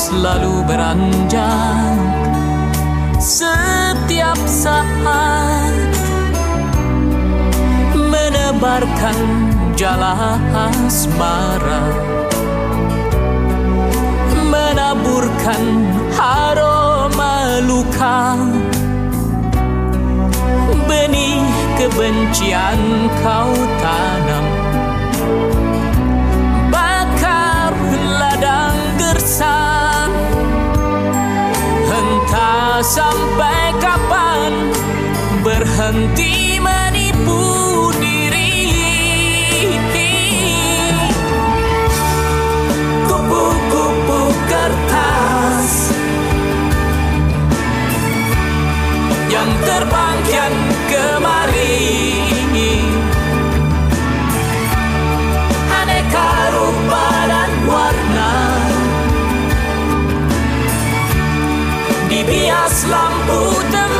Selalu beranjak Setiap saat. Menebarkan jala asmara. Menaburkan aroma luka. Benih kebencian kau tanam kapan berhenti menipu diri Marias lampor den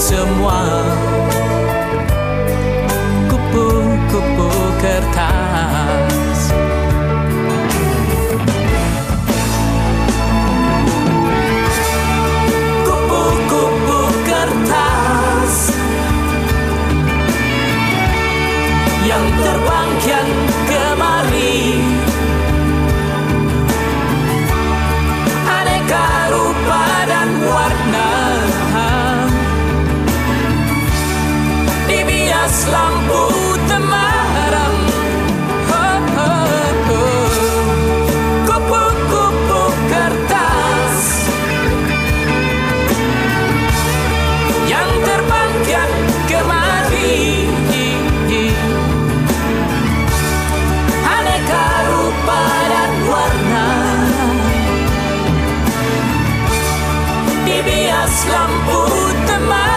semua. Kupu-kupu kertas. Kupu-kupu kertas. Yang terbang kian das Lamm Brut im Mai.